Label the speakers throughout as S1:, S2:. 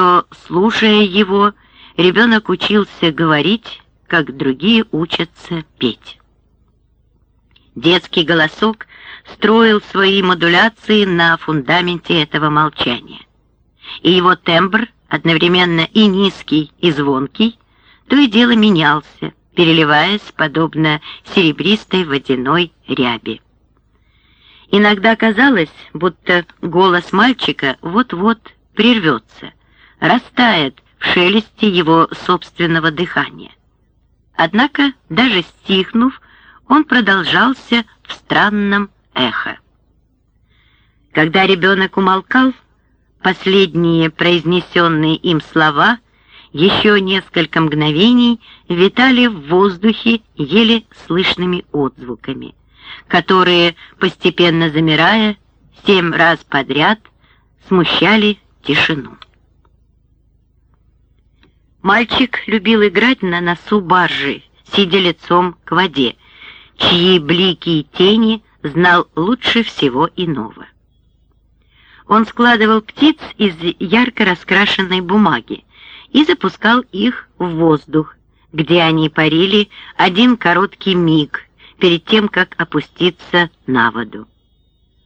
S1: что, слушая его, ребенок учился говорить, как другие учатся петь. Детский голосок строил свои модуляции на фундаменте этого молчания. И его тембр, одновременно и низкий, и звонкий, то и дело менялся, переливаясь, подобно серебристой водяной ряби. Иногда казалось, будто голос мальчика вот-вот прервется, растает в шелесте его собственного дыхания. Однако, даже стихнув, он продолжался в странном эхо. Когда ребенок умолкал, последние произнесенные им слова еще несколько мгновений витали в воздухе еле слышными отзвуками, которые, постепенно замирая, семь раз подряд смущали тишину. Мальчик любил играть на носу баржи, сидя лицом к воде, чьи блики и тени знал лучше всего иного. Он складывал птиц из ярко раскрашенной бумаги и запускал их в воздух, где они парили один короткий миг перед тем, как опуститься на воду.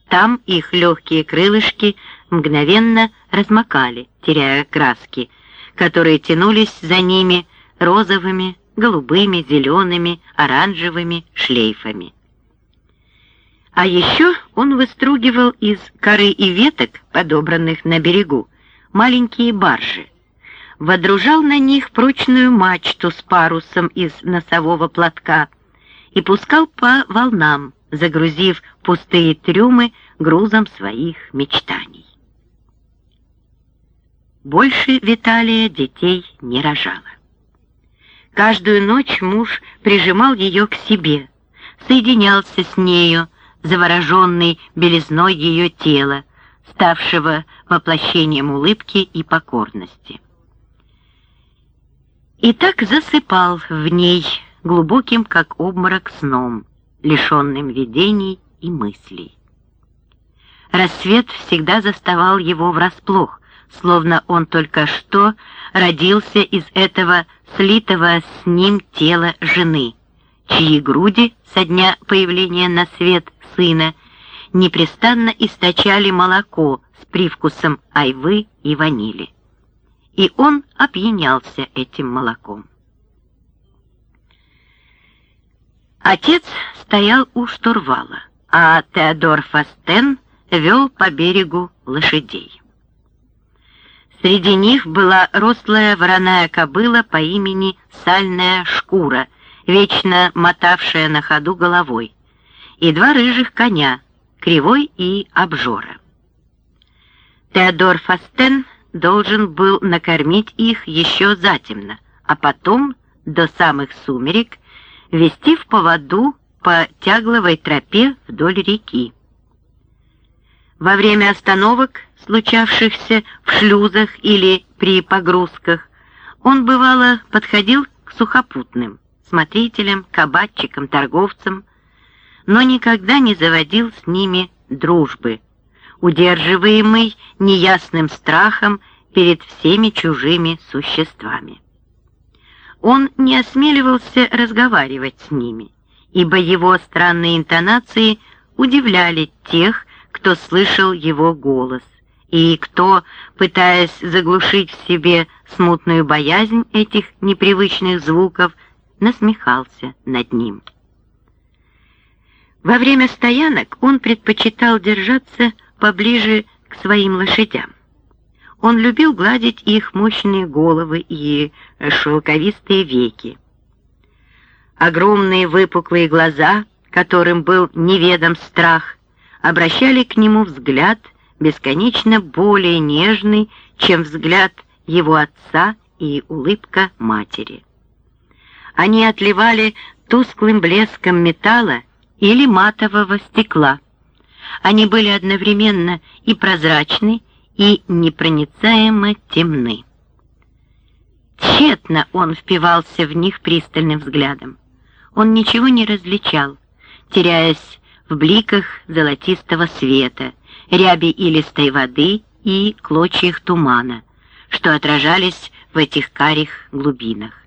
S1: Там их легкие крылышки мгновенно размокали, теряя краски, которые тянулись за ними розовыми, голубыми, зелеными, оранжевыми шлейфами. А еще он выстругивал из коры и веток, подобранных на берегу, маленькие баржи, водружал на них прочную мачту с парусом из носового платка и пускал по волнам, загрузив пустые трюмы грузом своих мечтаний. Больше Виталия детей не рожала. Каждую ночь муж прижимал ее к себе, соединялся с нею, завороженный белизной ее тела, ставшего воплощением улыбки и покорности. И так засыпал в ней глубоким, как обморок, сном, лишенным видений и мыслей. Рассвет всегда заставал его врасплох, словно он только что родился из этого слитого с ним тела жены, чьи груди со дня появления на свет сына непрестанно источали молоко с привкусом айвы и ванили. И он опьянялся этим молоком. Отец стоял у штурвала, а Теодор Фастен вел по берегу лошадей. Среди них была рослая вороная кобыла по имени Сальная Шкура, вечно мотавшая на ходу головой, и два рыжих коня, Кривой и Обжора. Теодор Фастен должен был накормить их еще затемно, а потом, до самых сумерек, вести в поводу по тягловой тропе вдоль реки. Во время остановок случавшихся в шлюзах или при погрузках, он бывало подходил к сухопутным, смотрителям, кабачикам, торговцам, но никогда не заводил с ними дружбы, удерживаемый неясным страхом перед всеми чужими существами. Он не осмеливался разговаривать с ними, ибо его странные интонации удивляли тех, кто слышал его голос и кто, пытаясь заглушить в себе смутную боязнь этих непривычных звуков, насмехался над ним. Во время стоянок он предпочитал держаться поближе к своим лошадям. Он любил гладить их мощные головы и шелковистые веки. Огромные выпуклые глаза, которым был неведом страх, обращали к нему взгляд — бесконечно более нежный, чем взгляд его отца и улыбка матери. Они отливали тусклым блеском металла или матового стекла. Они были одновременно и прозрачны, и непроницаемо темны. Тщетно он впивался в них пристальным взглядом. Он ничего не различал, теряясь в бликах золотистого света, ряби илистой воды и клочьях тумана, что отражались в этих карих глубинах.